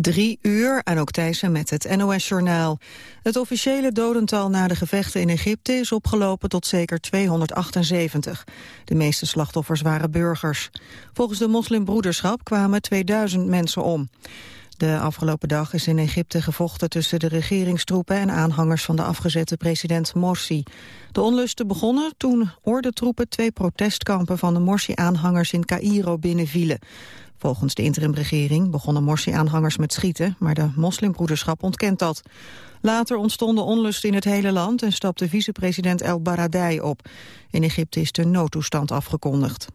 Drie uur, en ook Thijssen met het NOS-journaal. Het officiële dodental na de gevechten in Egypte is opgelopen tot zeker 278. De meeste slachtoffers waren burgers. Volgens de moslimbroederschap kwamen 2000 mensen om. De afgelopen dag is in Egypte gevochten tussen de regeringstroepen en aanhangers van de afgezette president Morsi. De onlusten begonnen toen ordentroepen twee protestkampen van de Morsi-aanhangers in Cairo binnenvielen. Volgens de interimregering begonnen Morsi-aanhangers met schieten, maar de moslimbroederschap ontkent dat. Later ontstonden onlusten in het hele land en stapte vicepresident El Baradei op. In Egypte is de noodtoestand afgekondigd.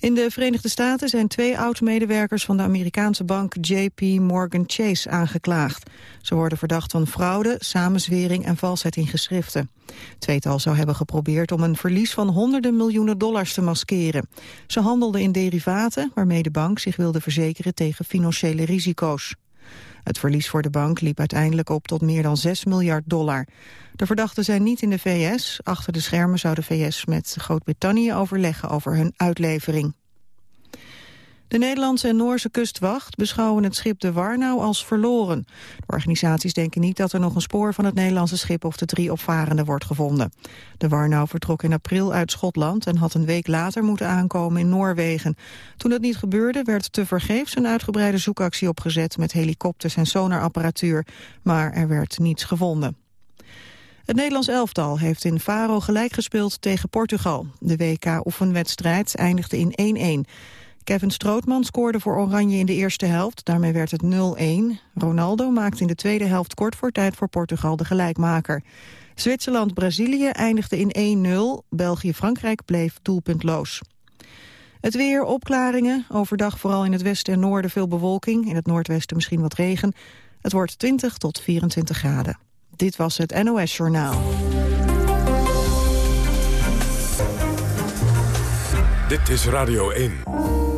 In de Verenigde Staten zijn twee oud-medewerkers van de Amerikaanse bank JP Morgan Chase aangeklaagd. Ze worden verdacht van fraude, samenzwering en valsheid in geschriften. Tweetal zou hebben geprobeerd om een verlies van honderden miljoenen dollars te maskeren. Ze handelden in derivaten waarmee de bank zich wilde verzekeren tegen financiële risico's. Het verlies voor de bank liep uiteindelijk op tot meer dan 6 miljard dollar. De verdachten zijn niet in de VS. Achter de schermen zou de VS met Groot-Brittannië overleggen over hun uitlevering. De Nederlandse en Noorse kustwacht beschouwen het schip de Warnau als verloren. De organisaties denken niet dat er nog een spoor van het Nederlandse schip of de drie opvarenden wordt gevonden. De Warnau vertrok in april uit Schotland en had een week later moeten aankomen in Noorwegen. Toen dat niet gebeurde werd tevergeefs een uitgebreide zoekactie opgezet met helikopters en sonarapparatuur, maar er werd niets gevonden. Het Nederlands elftal heeft in Faro gelijk gespeeld tegen Portugal. De WK-oefenwedstrijd eindigde in 1-1. Kevin Strootman scoorde voor Oranje in de eerste helft. Daarmee werd het 0-1. Ronaldo maakte in de tweede helft kort voor tijd voor Portugal de gelijkmaker. Zwitserland-Brazilië eindigde in 1-0. België-Frankrijk bleef doelpuntloos. Het weer, opklaringen. Overdag vooral in het westen en noorden veel bewolking. In het noordwesten misschien wat regen. Het wordt 20 tot 24 graden. Dit was het NOS Journaal. Dit is Radio 1.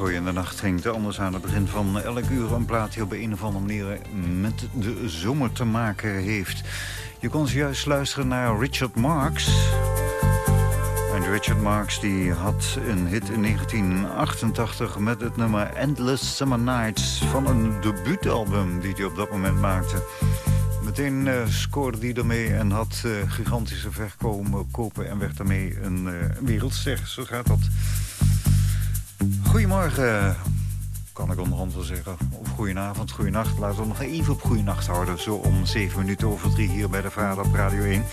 Hoor je in de nacht ging anders aan het begin van elk uur een plaat die op een of andere manier met de zomer te maken heeft. Je kon juist luisteren naar Richard Marx. En Richard Marx die had een hit in 1988 met het nummer Endless Summer Nights van een debuutalbum die hij op dat moment maakte. Meteen uh, scoorde hij ermee en had uh, gigantische verkopen en werd daarmee een uh, wereldster. Zo gaat dat. Goedemorgen, kan ik onderhand wel zeggen. Of goedenavond, goedenacht. Laten we nog even op goedenacht houden. Zo om 7 minuten over 3 hier bij de Vader op Radio 1.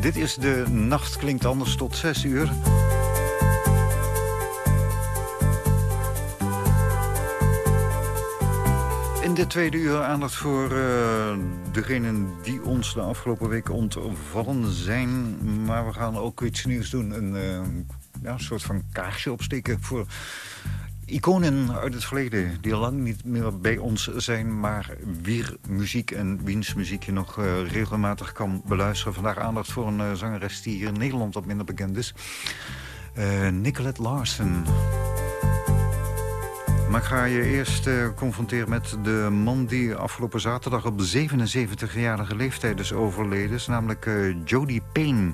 Dit is de Nacht Klinkt Anders tot 6 uur. In de tweede uur aandacht voor uh, degenen die ons de afgelopen weken ontvallen zijn. Maar we gaan ook iets nieuws doen. Een, uh, ja, een soort van kaarsje opsteken voor iconen uit het verleden... die lang niet meer bij ons zijn... maar wier muziek en wiens muziek je nog uh, regelmatig kan beluisteren. Vandaag aandacht voor een uh, zangeres die hier in Nederland wat minder bekend is. Uh, Nicolette Larsen. Maar ik ga je eerst confronteren met de man die afgelopen zaterdag op 77-jarige leeftijd is overleden. is namelijk Jody Payne.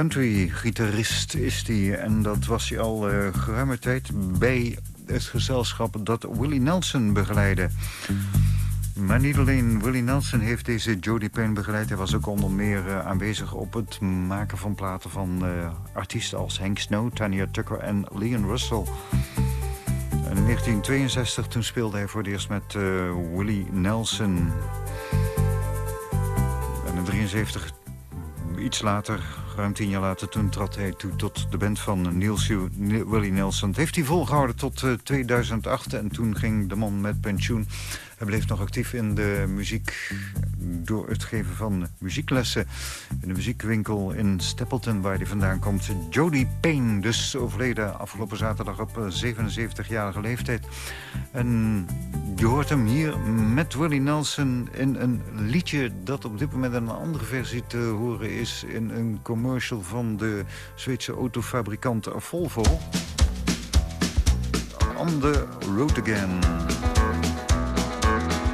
Country-gitarist is hij. En dat was hij al uh, geruime tijd bij het gezelschap dat Willie Nelson begeleidde. Maar niet alleen Willie Nelson heeft deze Jody Payne begeleid. Hij was ook onder meer uh, aanwezig op het maken van platen van uh, artiesten als Hank Snow, Tanya Tucker en Leon Russell. In 1962 toen speelde hij voor het eerst met Willie Nelson. En in 1973, iets later, ruim tien jaar later, toen trad hij toe tot de band van Niels Willie Nelson. Heeft hij volgehouden tot uh, 2008 en toen ging de man met pensioen. Hij bleef nog actief in de muziek door het geven van muzieklessen... in de muziekwinkel in Stapleton, waar hij vandaan komt. Jody Payne, dus overleden afgelopen zaterdag op 77-jarige leeftijd. En je hoort hem hier met Willie Nelson in een liedje... dat op dit moment een andere versie te horen is... in een commercial van de Zweedse autofabrikant Volvo. On the Road Again.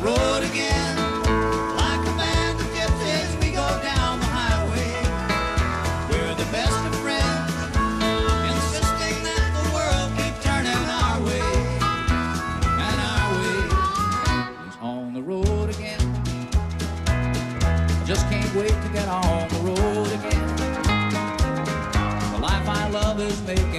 road again. Like band of gypsies, we go down the highway. We're the best of friends, insisting that the world keep turning our way. And our way is on the road again. Just can't wait to get on the road again. The life I love is making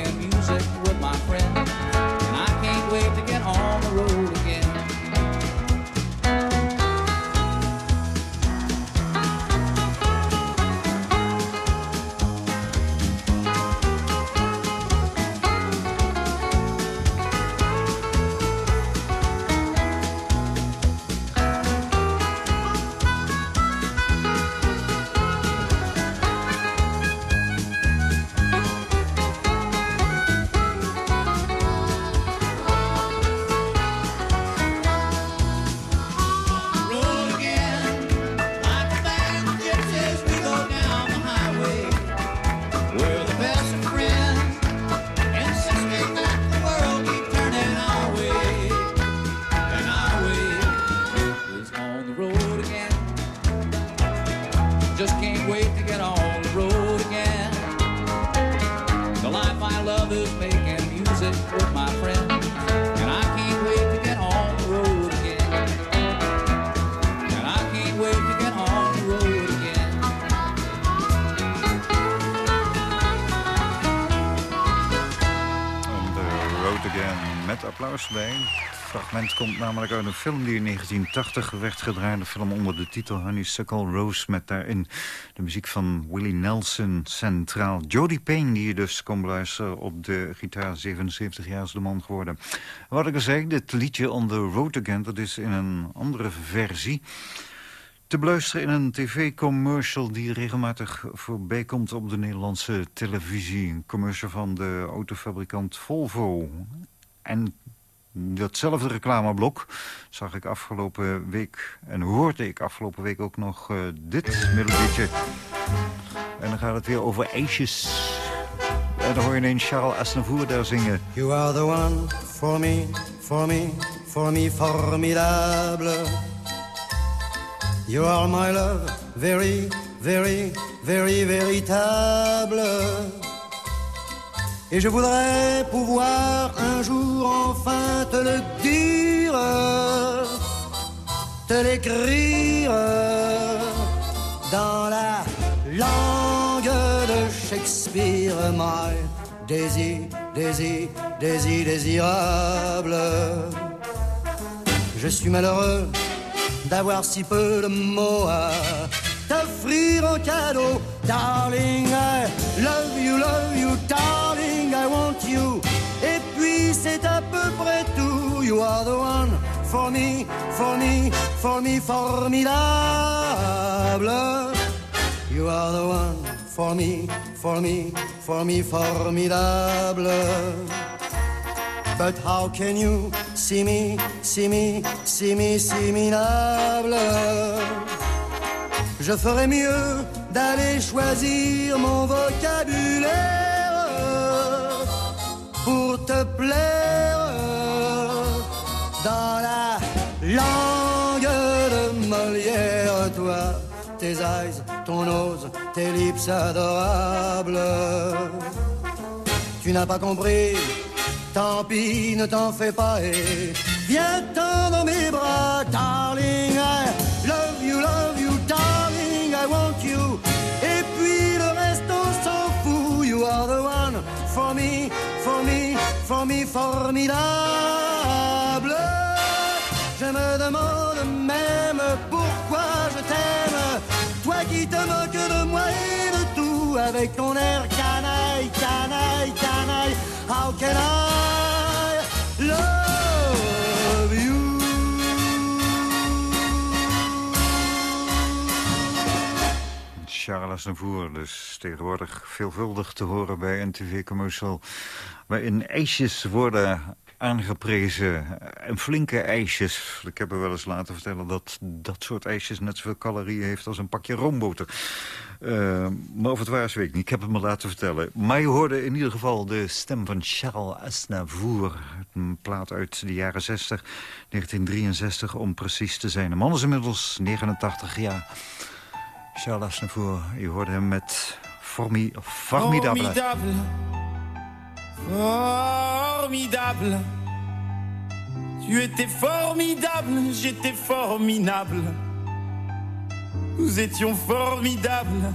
applaus bij. fragment komt namelijk uit een film die in 1980 werd gedraaid. Een film onder de titel Honeysuckle Rose met daarin de muziek van Willie Nelson centraal. Jody Payne die je dus kon beluisteren op de gitaar. 77 jaar is de man geworden. Wat ik al zei, dit liedje On The Road Again, dat is in een andere versie te beluisteren in een tv-commercial die regelmatig voorbij komt op de Nederlandse televisie. Een commercial van de autofabrikant Volvo. En datzelfde reclameblok zag ik afgelopen week... en hoorde ik afgelopen week ook nog uh, dit melodietje. En dan gaat het weer over ijsjes. En dan hoor je ineens Charles Aznavour daar zingen. You are the one for me, for me, for me formidable. You are my love, very, very, very véritable. Et je voudrais pouvoir un jour enfin te le dire, te l'écrire dans la langue de Shakespeare, my désir, désir, désir, désirable. Je suis malheureux d'avoir si peu de mots à t'offrir en cadeau. Darling, I love you, love you, darling, I want you. Et puis c'est à peu près tout. You are the one for me, for me, for me, formidable. You are the one for me, for me, for me, formidable. But how can you see me, see me, see me, see me Je ferais mieux d'aller choisir mon vocabulaire pour te plaire dans la langue de Molière, toi, tes eyes, ton nose, tes lips adorables. Tu n'as pas compris Tant pis, ne t'en fais pas et viens dans mes bras, darling. Me, for me, formidable. Je me demande même pourquoi je t'aime? Toi qui te moques de moi et de tout avec ton air canaille, canaille, canaille. How can I Charles Aznavour, dus tegenwoordig veelvuldig te horen bij een tv-commercial... waarin ijsjes worden aangeprezen. En flinke ijsjes. Ik heb er wel eens laten vertellen dat dat soort ijsjes net zoveel calorieën heeft als een pakje roomboter. Uh, maar of het waar is, weet ik niet. Ik heb het me laten vertellen. Maar je hoorde in ieder geval de stem van Charles Aznavour. Een plaat uit de jaren 60, 1963 om precies te zijn. De man is inmiddels 89 jaar. Charles Aznavour, je hoorde hem met Formi Formidable. Formidable. Formidable. Tu étais formidable, j'étais formidable. Nous étions formidables.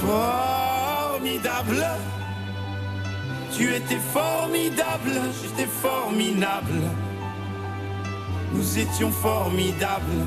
Formidable. Tu étais formidable, j'étais formidable. Nous étions formidables.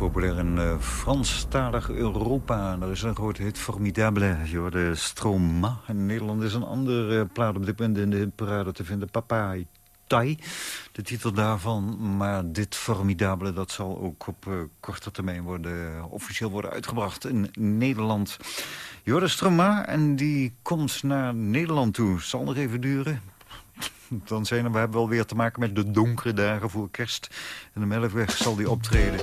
Populair in uh, Franstalig Europa. Er is een grote hit, Formidable. Je hoorde Stroma. In Nederland is een andere uh, plaat op dit moment in de hitparade te vinden. Papa Tai, de titel daarvan. Maar dit Formidable, dat zal ook op korte termijn worden, officieel worden uitgebracht in Nederland. Je hoorde Stroma en die komt naar Nederland toe. Zal nog even duren. Dan zijn we hebben wel weer te maken met de donkere dagen voor kerst. En de Melkweg zal die optreden.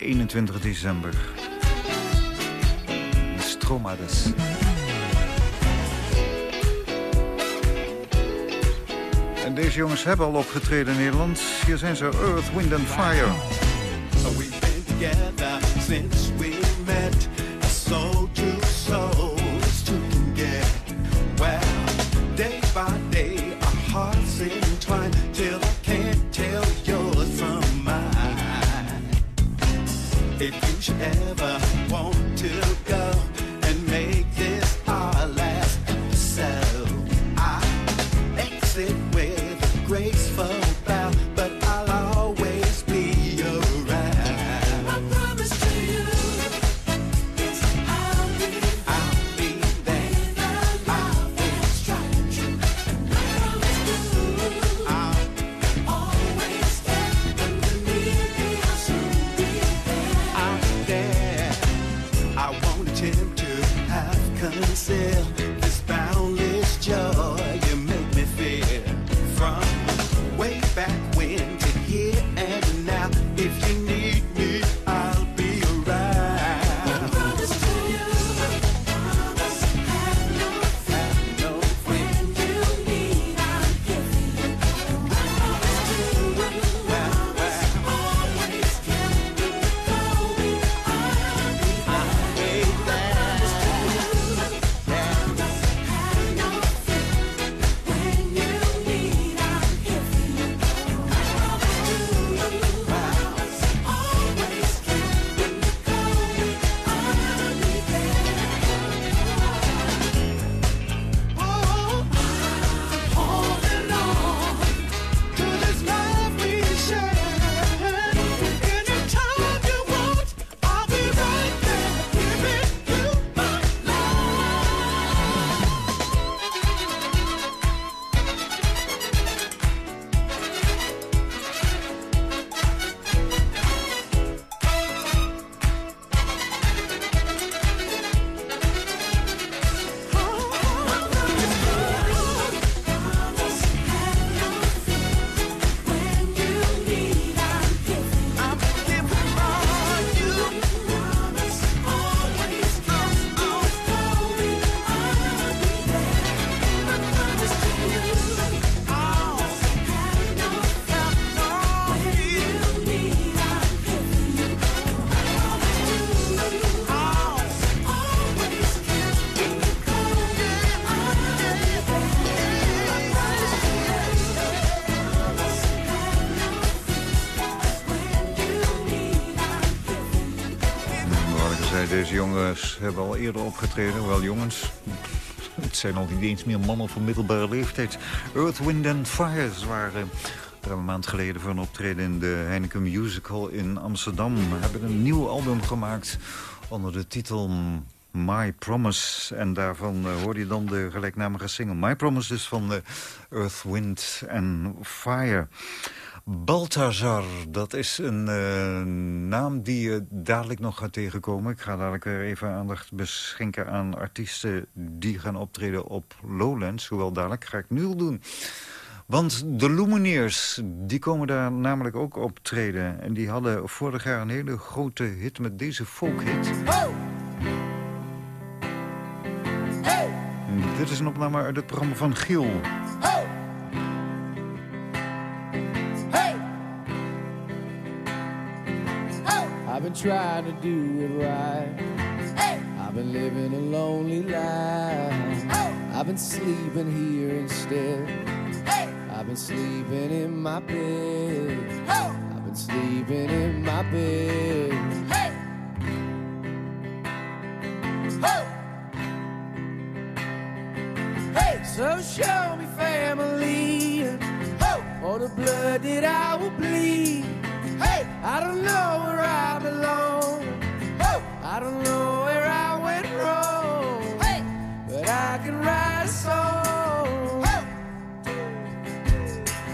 21 december. Stroma dus. En deze jongens hebben al opgetreden in Nederland. Hier zijn ze Earth, Wind and Fire. We've been together since we met. Should ever jongens hebben al eerder opgetreden, wel jongens. Het zijn al niet eens meer mannen van middelbare leeftijd. Earth, Wind and Fire ze waren een maand geleden voor een optreden in de Heineken Musical in Amsterdam. We hebben een nieuw album gemaakt onder de titel My Promise. En daarvan uh, hoorde je dan de gelijknamige single My Promise dus van de Earth, Wind and Fire. Balthazar, dat is een uh, naam die je dadelijk nog gaat tegenkomen. Ik ga dadelijk weer even aandacht beschenken aan artiesten die gaan optreden op Lowlands. Hoewel dadelijk ga ik nu al doen. Want de Lumineers, die komen daar namelijk ook optreden. En die hadden vorig jaar een hele grote hit met deze folkhit. Ho! Hey! Dit is een opname uit het programma van Giel. Ho! I've been trying to do it right. Hey! I've been living a lonely life. I've been sleeping here instead. Hey! I've been sleeping in my bed. I've been sleeping in my bed. Hey! Ho! Hey! So show me family, Ho! or the blood that I will bleed. I don't know where I belong. Ho! I don't know where I went wrong. Hey! But I can write a song. Ho!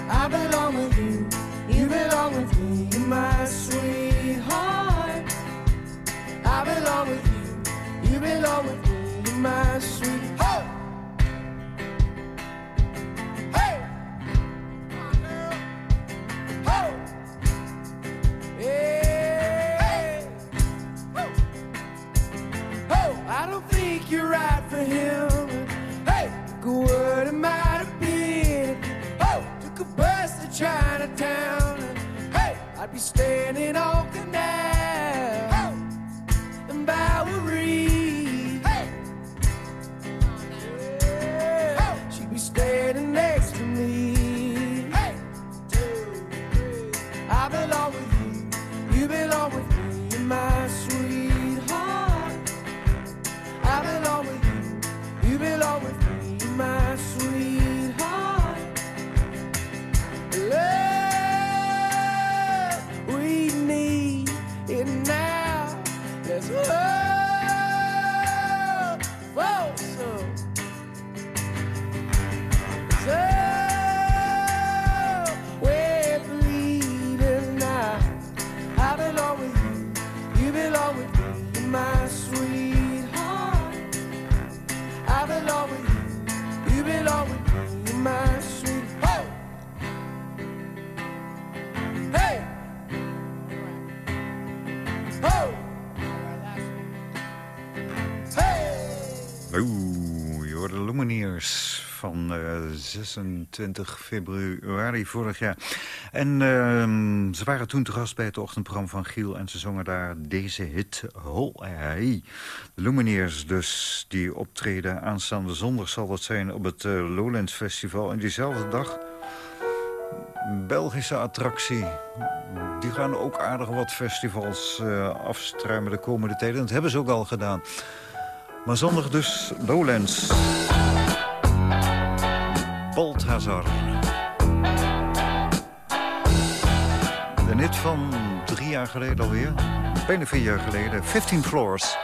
I belong with you. You belong with me. You're my sweetheart. I belong with you. You belong with me. You're my sweetheart. Ho! Be standing on 26 februari vorig jaar. En ehm, ze waren toen te gast bij het ochtendprogramma van Giel... en ze zongen daar deze hit, Ho Hey. De Lumineers dus, die optreden aanstaande zondag zal dat zijn... op het eh, Lowlands Festival. En diezelfde dag, Belgische attractie... Die gaan ook aardig wat festivals eh, afstruimen de komende tijd. En dat hebben ze ook al gedaan. Maar zondag dus Lowlands. Balthazar. Een hit van drie jaar geleden alweer. Bijna vier jaar geleden. 15 Floors.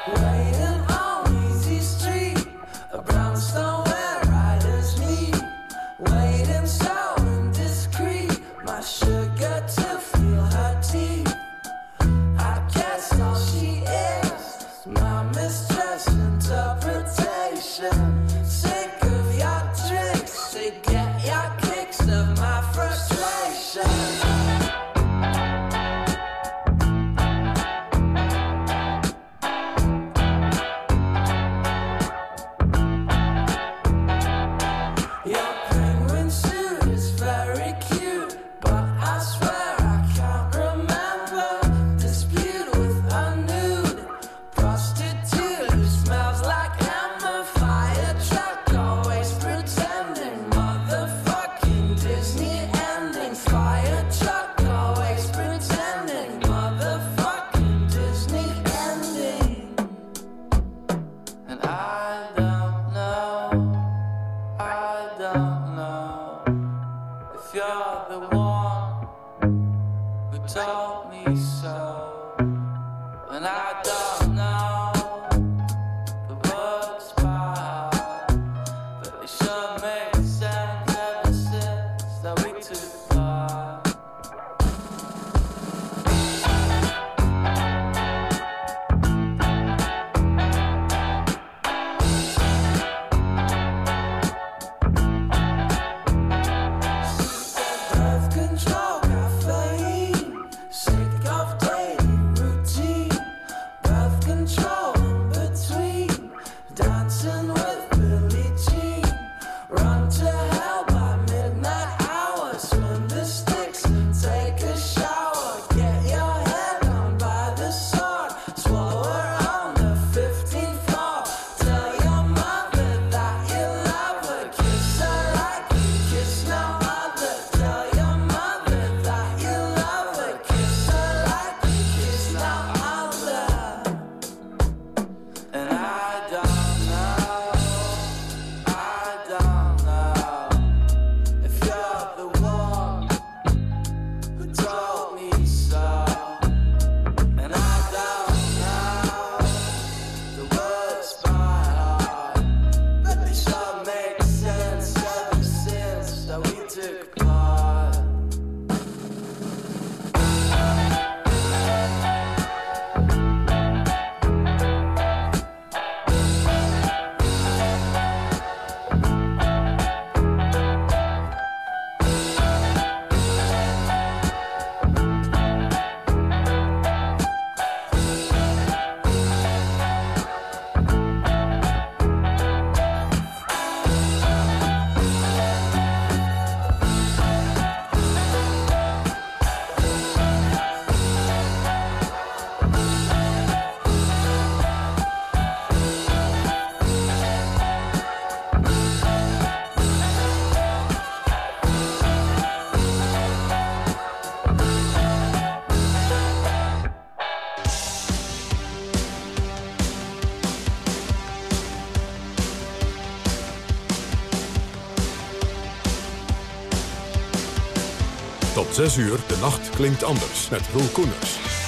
Zes 6 uur, de nacht klinkt anders met Roel Koeners.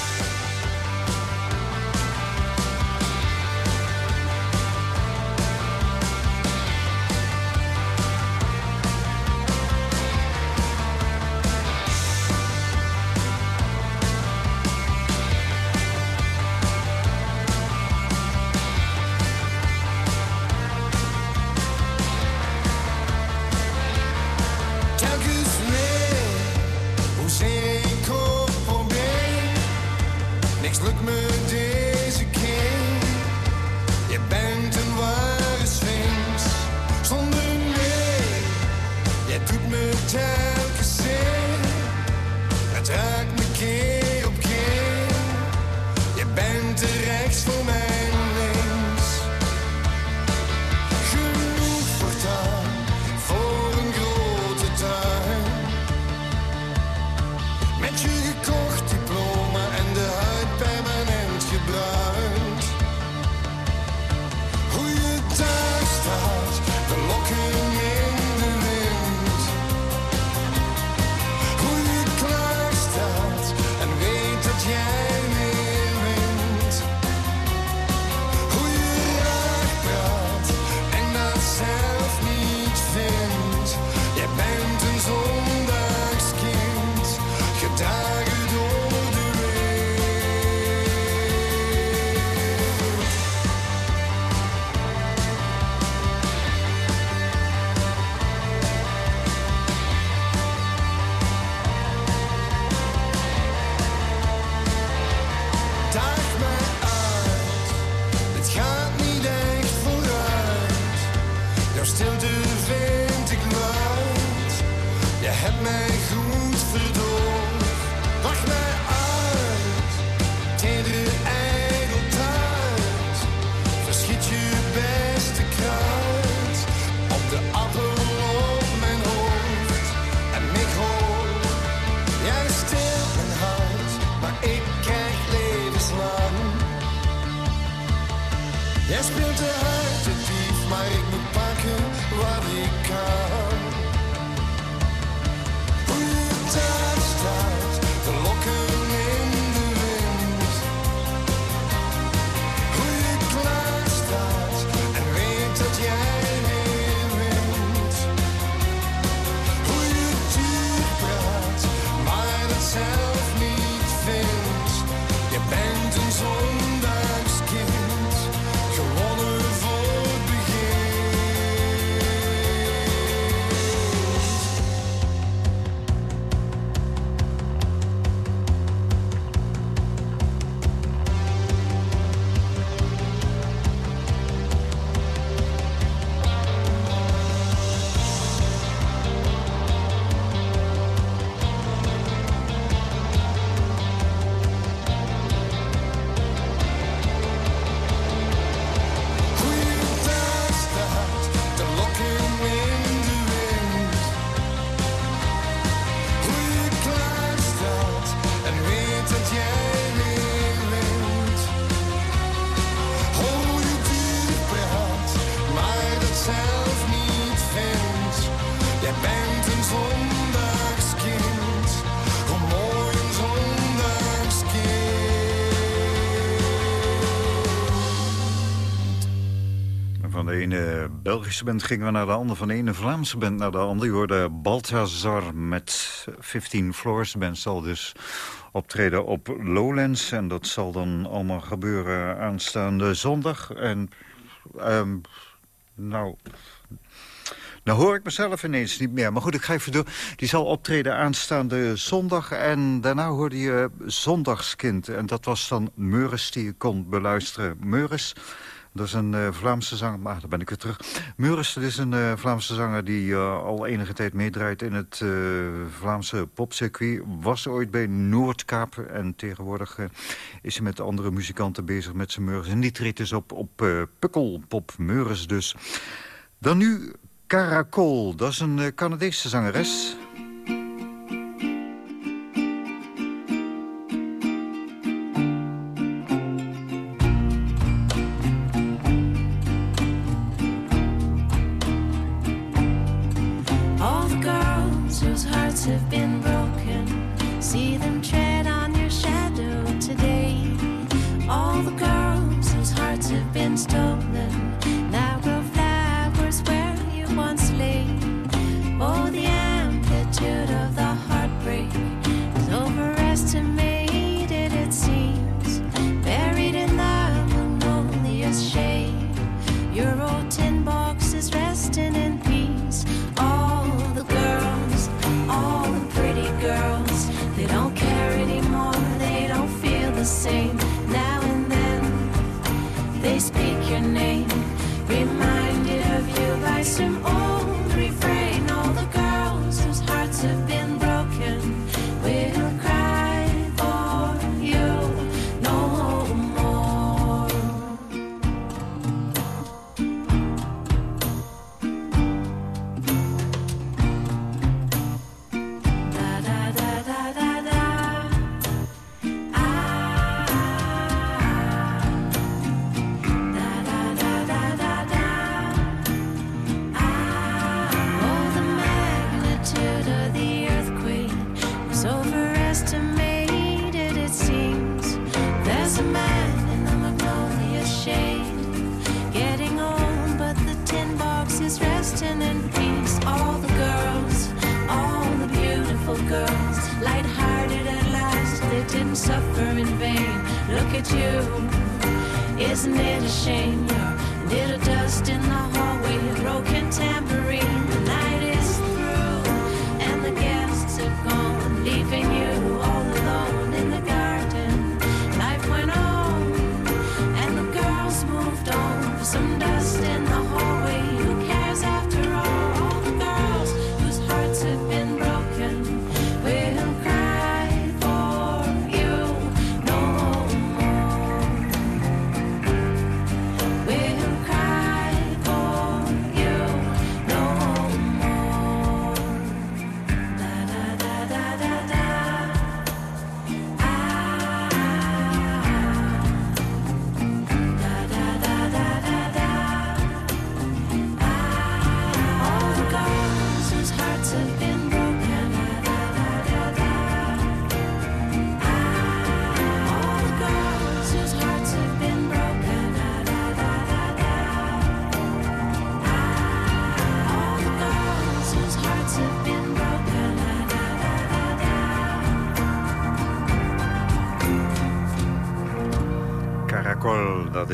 Belgische band gingen we naar de andere, van ene Vlaamse band naar de andere. Je hoorde Balthazar met 15 Floors. De band zal dus optreden op Lowlands. En dat zal dan allemaal gebeuren aanstaande zondag. En ehm, nou... Nou hoor ik mezelf ineens niet meer. Maar goed, ik ga even door. Die zal optreden aanstaande zondag. En daarna hoorde je Zondagskind. En dat was dan Meuris die je kon beluisteren. Meuris, dat is een eh, Vlaamse zanger. Maar daar ben ik weer terug. Meuris, dat is een eh, Vlaamse zanger die eh, al enige tijd meedraait in het Vlaamse popcircuit. Was ooit bij Noordkaap. En tegenwoordig is hij met andere muzikanten bezig met zijn Meuris. En die treedt dus op, op Pukkelpop Meuris dus. Dan nu Caracol, dat is een Canadese zangeres. Resting in peace. All the girls, all the beautiful girls, light-hearted at last, they didn't suffer in vain. Look at you, isn't it a shame? You're little dust in the hallway, broken tambourine.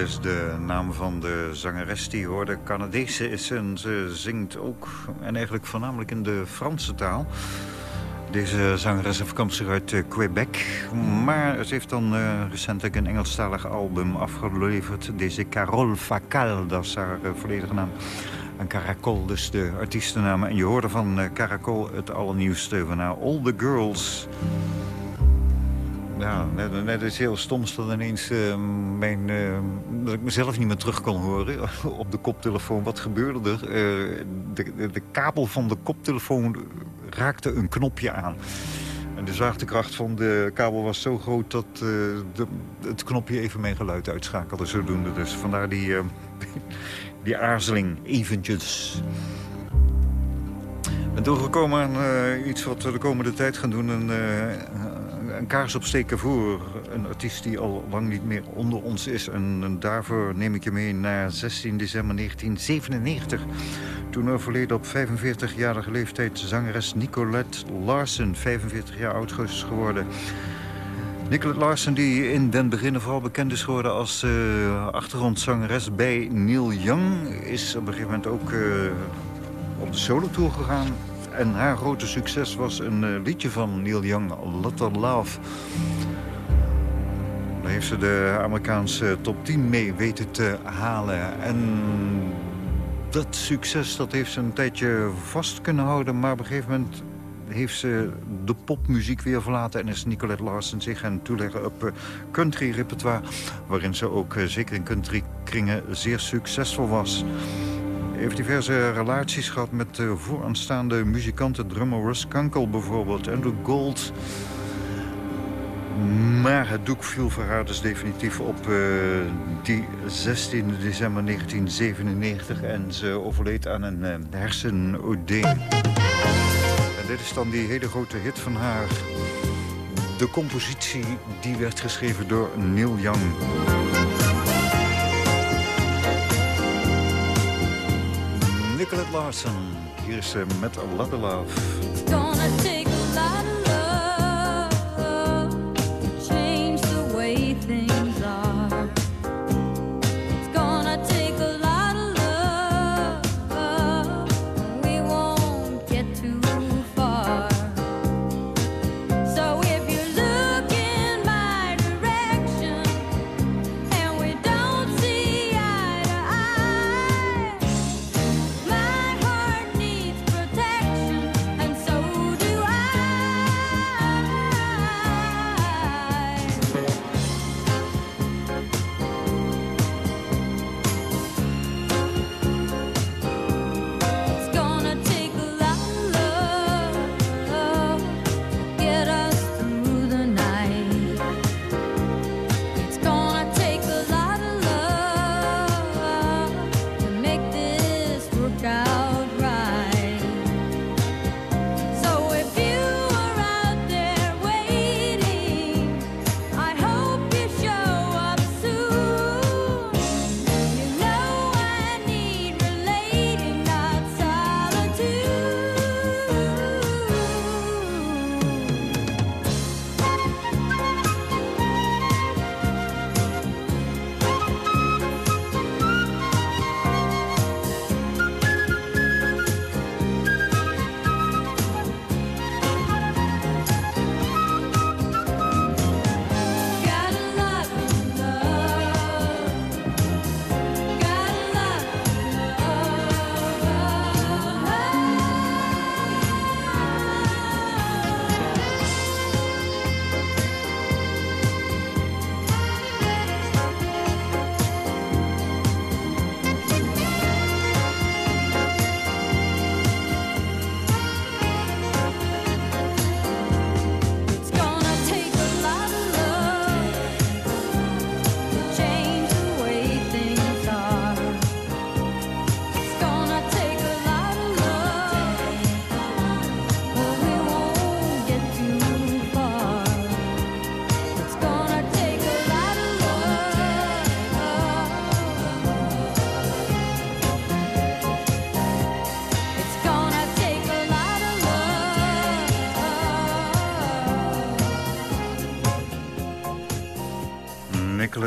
Is de naam van de zangeres die hoorde. Canadese is en ze zingt ook, en eigenlijk voornamelijk in de Franse taal. Deze zangeres afkomstig uit eh, Quebec. Maar ze heeft dan eh, recentelijk een Engelstalig album afgeleverd. Deze Carole Facal, dat is haar eh, volledige naam. En Caracol, dus de artiestennaam. En je hoorde van Caracol het allernieuwste van haar All the Girls. Ja, net, is heel stom dat ineens eh, mijn, eh, dat ik mezelf niet meer terug kon horen op de koptelefoon. Wat gebeurde er? Eh, de, de, kabel van de koptelefoon raakte een knopje aan. En de zwaartekracht van de kabel was zo groot dat eh, de, het knopje even mijn geluid uitschakelde zodoende. Dus vandaar die, eh, die aarzeling eventjes. Ben doorgekomen aan eh, iets wat we de komende tijd gaan doen. Een, een kaars opsteken voor een artiest die al lang niet meer onder ons is. En, daarvoor neem ik je mee naar 16 december 1997. Toen overleed op 45-jarige leeftijd zangeres Nicolette Larsen. 45 jaar oud is geworden. Nicolette Larsen, die in den beginnen vooral bekend is geworden als uh, achtergrondzangeres bij Neil Young... is op een gegeven moment ook uh, op de solo-tour gegaan. En haar grote succes was een uh, liedje van Neil Young, Lotte Love. Daar heeft ze de Amerikaanse top 10 mee weten te halen. En dat succes dat heeft ze een tijdje vast kunnen houden... maar op een gegeven moment heeft ze de popmuziek weer verlaten... en is Nicolette Larsen zich gaan toeleggen op uh, country repertoire... waarin ze ook uh, zeker in country kringen zeer succesvol was. Heeft diverse relaties gehad met uh, vooraanstaande muzikanten... drummer Russ Kunkel bijvoorbeeld, Andrew Gold... Maar het doek viel voor haar dus definitief op uh, die 16 december 1997. En ze overleed aan een uh. En dit is dan die hele grote hit van haar. De compositie die werd geschreven door Neil Young. Nicolette Larsen. Hier is ze met A Lot of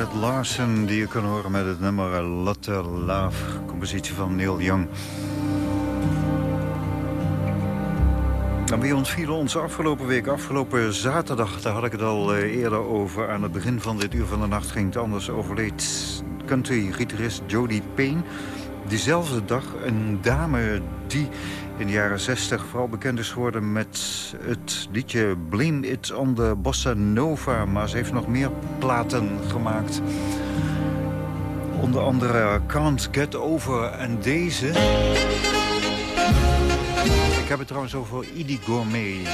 Nicolette Larsen, die je kan horen met het nummer Lotte Love. Compositie van Neil Young. Dan bij ons vielen ons afgelopen week, afgelopen zaterdag... daar had ik het al eh, eerder over. Aan het begin van dit uur van de nacht ging het anders. Overleed country-gitarist Jodie Payne. Diezelfde dag een dame die in de jaren 60 vooral bekend is geworden... met het liedje Blame It on the Bossa Nova. Maar ze heeft nog meer platen gemaakt. Onder andere Can't Get Over en deze... Ik heb het trouwens over Idi Gourmet.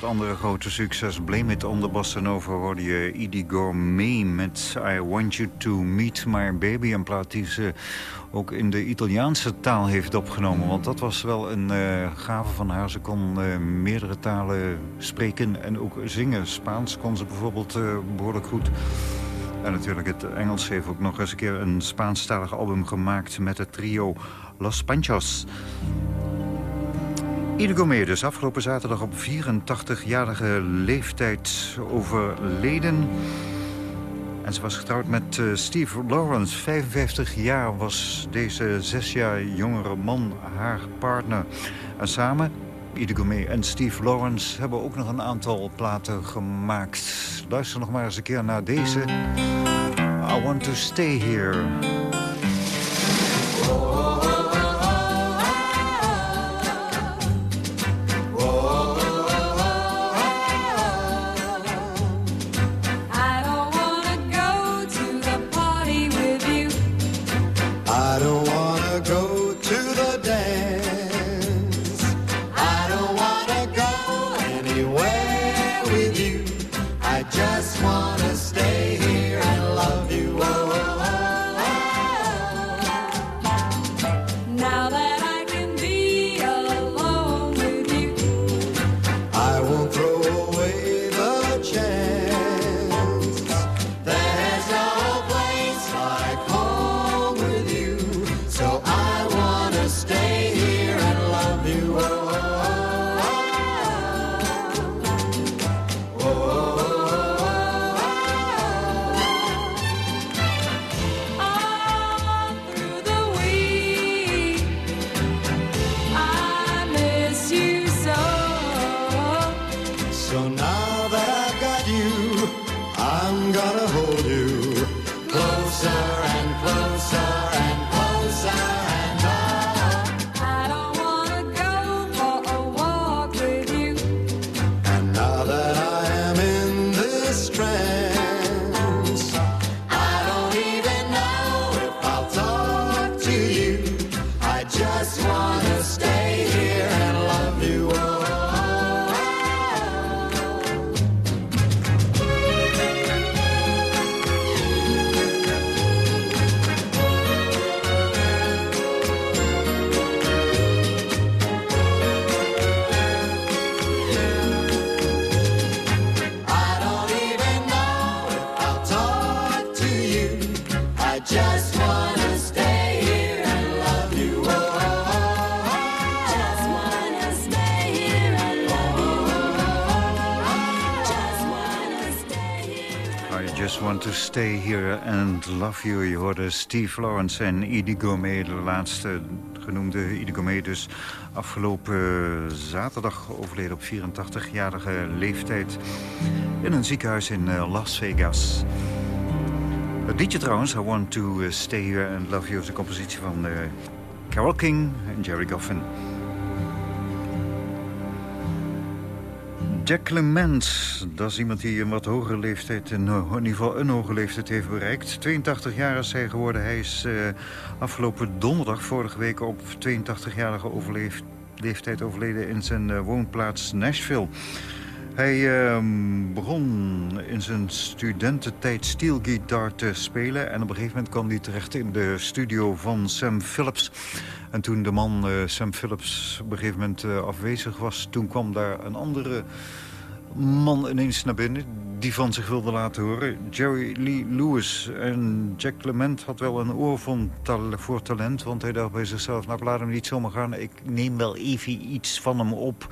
Dat andere grote succes... Blame It on the Bossa Nova hoorde je Edie Gourmet met I Want You To Meet My Baby. Een plaat die ze ook in de Italiaanse taal heeft opgenomen. Want dat was wel een uh, gave van haar. Ze kon uh, meerdere talen spreken en ook zingen. Spaans kon ze bijvoorbeeld uh, behoorlijk goed. En natuurlijk het Engels heeft ook nog eens een keer een Spaanstalig album gemaakt... met het trio Los Panchos. Ieder Gourmet dus afgelopen zaterdag op 84-jarige leeftijd overleden. En ze was getrouwd met uh, Steve Lawrence. 55 jaar was deze zes jaar jongere man haar partner. En samen, Ieder Gourmet en Steve Lawrence... hebben ook nog een aantal platen gemaakt. Luister nog maar eens een keer naar deze. I Want To Stay Here. Stay here and love you. Je hoorde Steve Lawrence en Edie Gourmet, de laatste genoemde Edie Gourmet dus afgelopen zaterdag overleden op 84-jarige leeftijd in een ziekenhuis in eh, Las Vegas. Het liedje trouwens, I Want to Stay Here and Love You, is een compositie van eh, Carole King en Jerry Goffin. Jack Clement, dat is iemand die een wat hogere leeftijd, in in ieder geval een hoge leeftijd heeft bereikt. 82 jaar is hij geworden. Hij is eh, afgelopen donderdag, vorige week, op 82-jarige overleef- leeftijd overleden in zijn eh, woonplaats Nashville. Hij ehm, begon in zijn studententijd steelgitaar te spelen... en op een gegeven moment kwam hij terecht in de studio van Sam Phillips. En toen de man eh, Sam Phillips op een gegeven moment eh, afwezig was... toen kwam daar een andere man ineens naar binnen die van zich wilde laten horen. Jerry Lee Lewis. En Jack Clement had wel een oor van voor talent... want hij dacht bij zichzelf, nou laat hem niet zomaar gaan... ik neem wel even iets van hem op...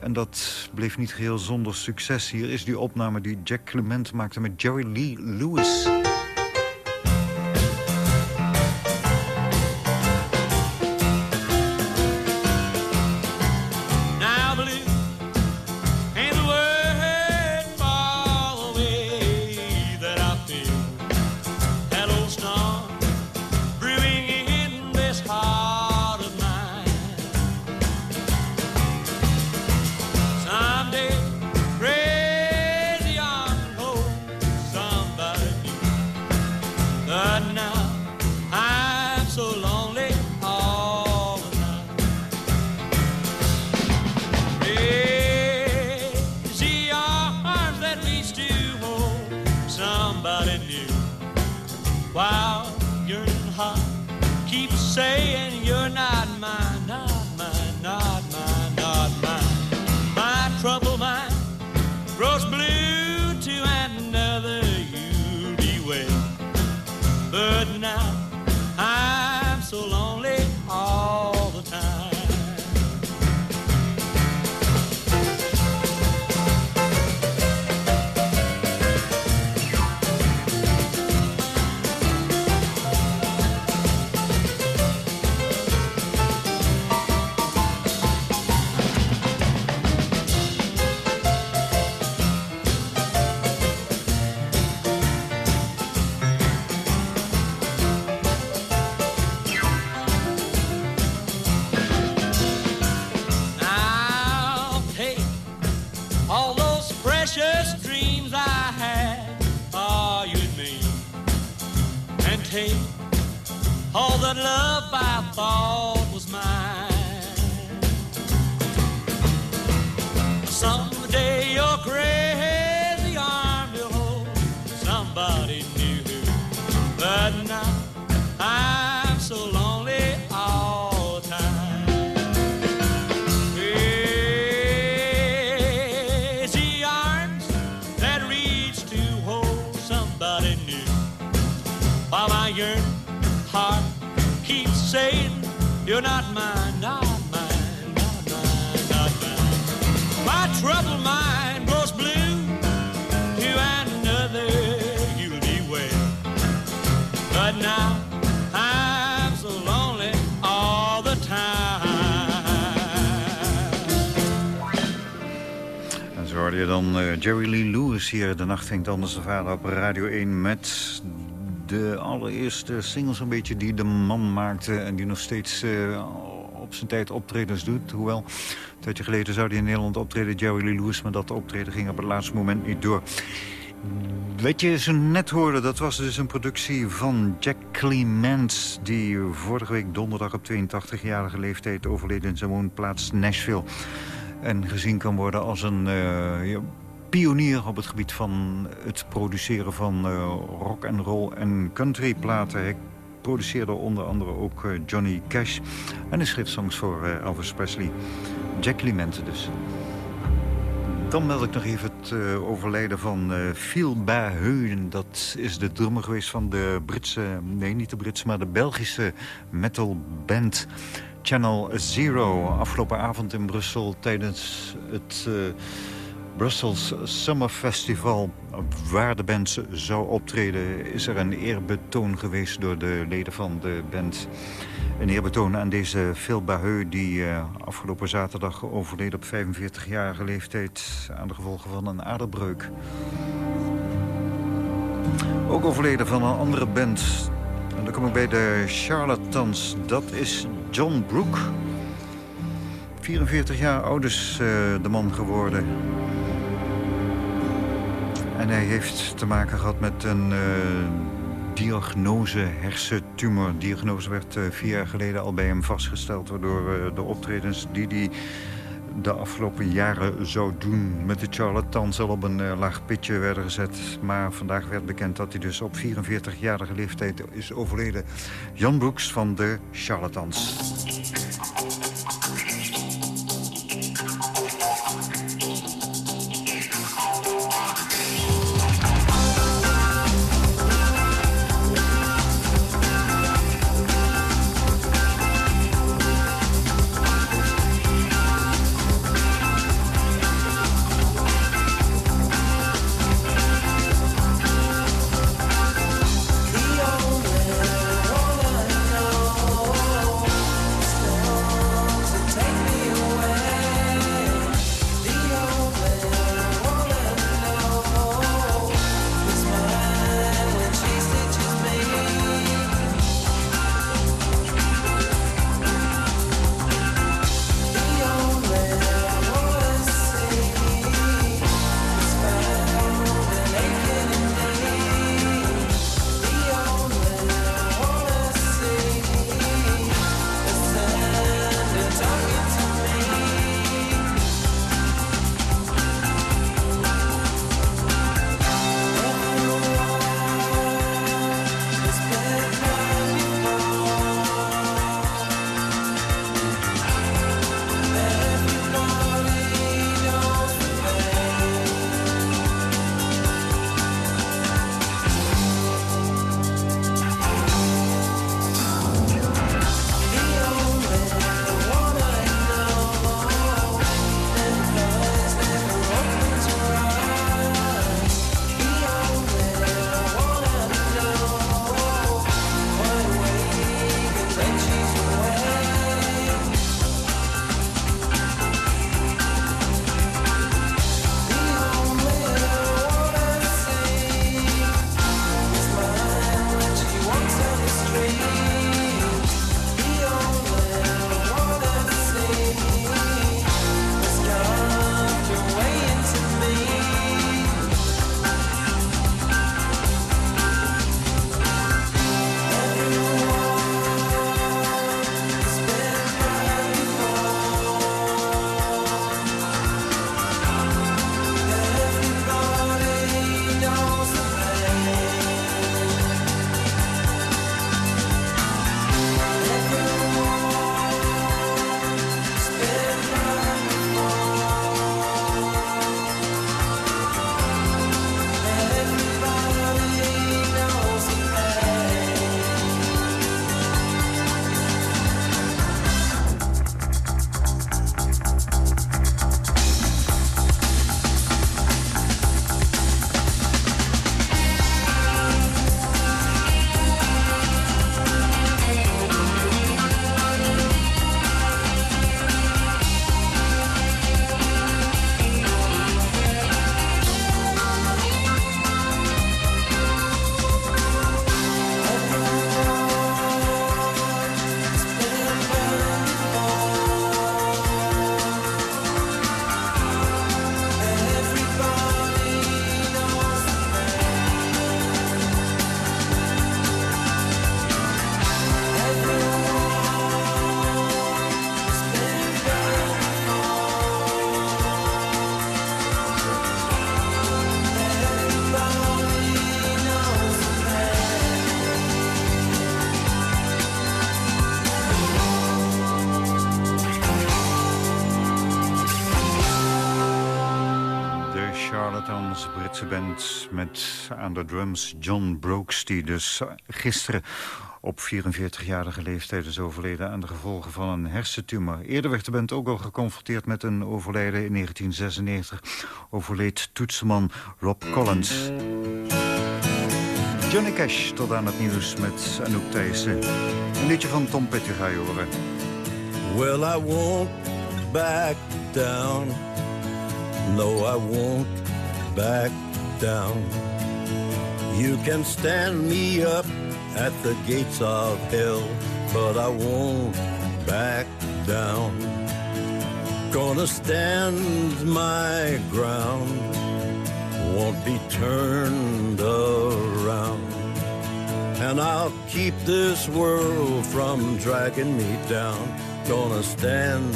En dat bleef niet geheel zonder succes. Hier is die opname die Jack Clement maakte met Jerry Lee Lewis. Je dan eh, Jerry Lee Lewis hier. De nacht ging anders de vader op Radio 1 met de allereerste singles een beetje die de man maakte... en die nog steeds eh, op zijn tijd optredens doet. Hoewel, een tijdje geleden zou hij in Nederland optreden, Jerry Lee Lewis... maar dat optreden ging op het laatste moment niet door. Wat je zo net hoorde, dat was dus een productie van Jack Clements... die vorige week donderdag op 82-jarige leeftijd overleed in zijn woonplaats Nashville. En gezien kan worden als een eh, pionier op het gebied van het produceren van eh, rock en roll en country platen. Hij produceerde onder andere ook eh, Johnny Cash en hij schreef songs voor Elvis Presley. Jack Clemente dus. Dan meld ik nog even het overlijden van Phil Baheugen. Dat is de drummer geweest van de Britse, nee niet de Britse, maar de Belgische metal band Channel Zero. Afgelopen avond in Brussel tijdens het eh, Brussels Summer Festival... waar de band zou optreden, is er een eerbetoon geweest door de leden van de band. Een eerbetoon aan deze Phil Baheu die eh, afgelopen zaterdag overleed op 45-jarige leeftijd... aan de gevolgen van een aderbreuk. Ook overleden van een andere band. Dan kom ik bij de Charlatans. Dat is John Brook. 44 jaar oud is eh, de man geworden. En hij heeft te maken gehad met een eh, diagnose hersentumor. Diagnose werd eh, vier jaar geleden al bij hem vastgesteld... waardoor de optredens die hij de afgelopen jaren zou doen... met de charlatans al op een eh, laag pitje werden gezet. Maar vandaag werd bekend dat hij dus op 44-jarige leeftijd is overleden. Jan Broeks van de Charlatans. Met aan de drums John Brooks... die dus gisteren op 44-jarige leeftijd is overleden... aan de gevolgen van een hersentumor. Eerder werd de band ook al geconfronteerd met een overlijden. In 1996 overleed toetsenman Rob Collins. Johnny Cash tot aan het nieuws met Anouk Thijssen. Een liedje van Tom Petty ga je horen. Well, I won't back down. No, I won't back down. You can stand me up at the gates of hell, but I won't back down. Gonna stand my ground, won't be turned around. And I'll keep this world from dragging me down. Gonna stand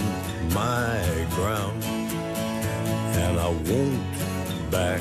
my ground, and I won't back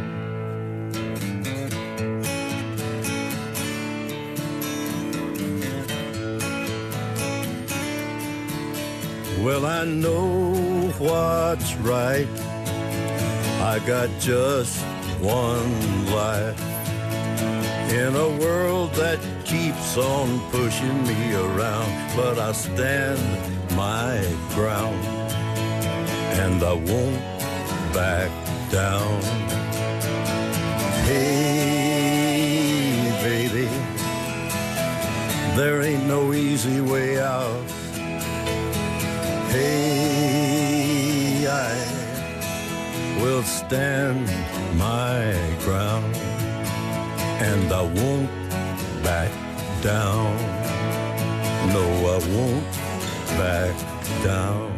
Well, I know what's right. I got just one life. In a world that keeps on pushing me around, but I stand my ground and I won't back down. Hey, baby, there ain't no easy way out. Hey, I will stand my ground and I won't back down. No, I won't back down.